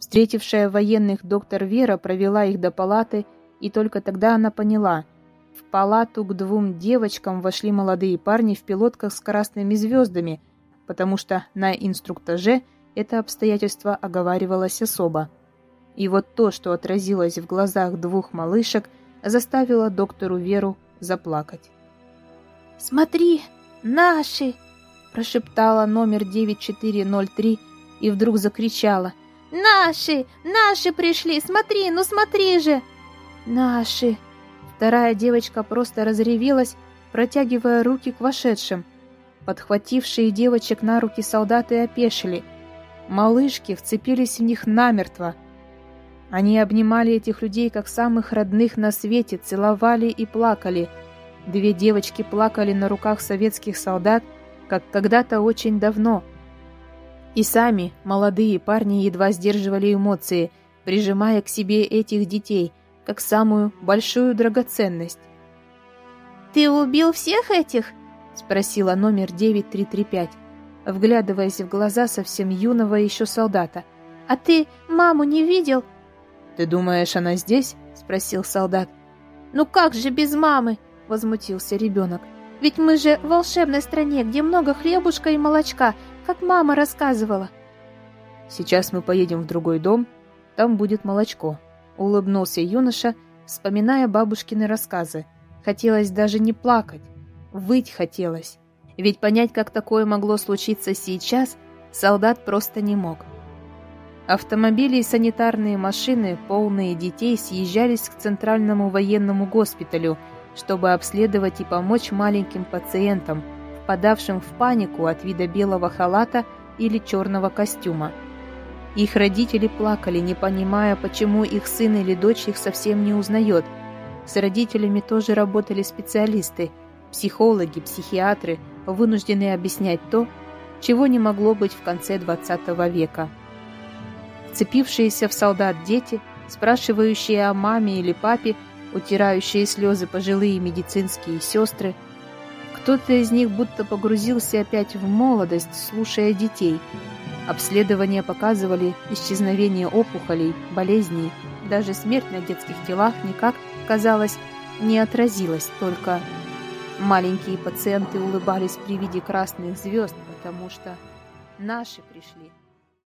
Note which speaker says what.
Speaker 1: Встретившая военных доктор Вера провела их до палаты, и только тогда она поняла. В палату к двум девочкам вошли молодые парни в пилотках с красными звездами, потому что на инструктаже это обстоятельство оговаривалось особо. И вот то, что отразилось в глазах двух малышек, заставило доктору Веру заплакать.
Speaker 2: «Смотри, наши!» – прошептала номер 9403 и вдруг закричала. «Наши! Наши пришли! Смотри, ну смотри же!» «Наши!» Вторая девочка просто разревелась, протягивая руки к вошедшим. Подхватившие девочек на руки солдаты опешили. Малышки вцепились в них намертво – они обнимали этих людей как самых родных на свете, целовали и плакали. Две девочки плакали на руках советских солдат, как когда-то очень давно. И сами молодые парни едва сдерживали эмоции, прижимая к себе этих детей, как самую большую драгоценность.
Speaker 3: «Ты убил всех этих?»
Speaker 2: — спросила номер 9335, вглядываясь в глаза совсем юного еще солдата.
Speaker 3: «А ты маму не видел?»
Speaker 1: «Ты думаешь, она здесь?» — спросил солдат.
Speaker 3: «Ну как же без мамы?» — возмутился ребенок. «Ведь мы же в волшебной стране, где много хлебушка и молочка, как мама рассказывала».
Speaker 1: «Сейчас мы поедем в другой дом, там будет молочко», — улыбнулся юноша, вспоминая бабушкины рассказы. Хотелось даже не плакать, выть хотелось. Ведь понять, как такое могло случиться сейчас, солдат просто не мог. Автомобили и санитарные машины, полные детей, съезжались к центральному военному госпиталю, чтобы обследовать и помочь маленьким пациентам, впадавшим в панику от вида белого халата или черного костюма. Их родители плакали, не понимая, почему их сын или дочь их совсем не узнает. С родителями тоже работали специалисты, психологи, психиатры, вынужденные объяснять то, чего не могло быть в конце XX века. Вцепившиеся в солдат дети, спрашивающие о маме или папе, утирающие слезы пожилые медицинские сестры. Кто-то из них будто погрузился опять в молодость, слушая детей. Обследования показывали исчезновение опухолей, болезней. Даже смерть на детских телах никак, казалось, не отразилась, только маленькие пациенты улыбались при виде красных звезд, потому что наши пришли.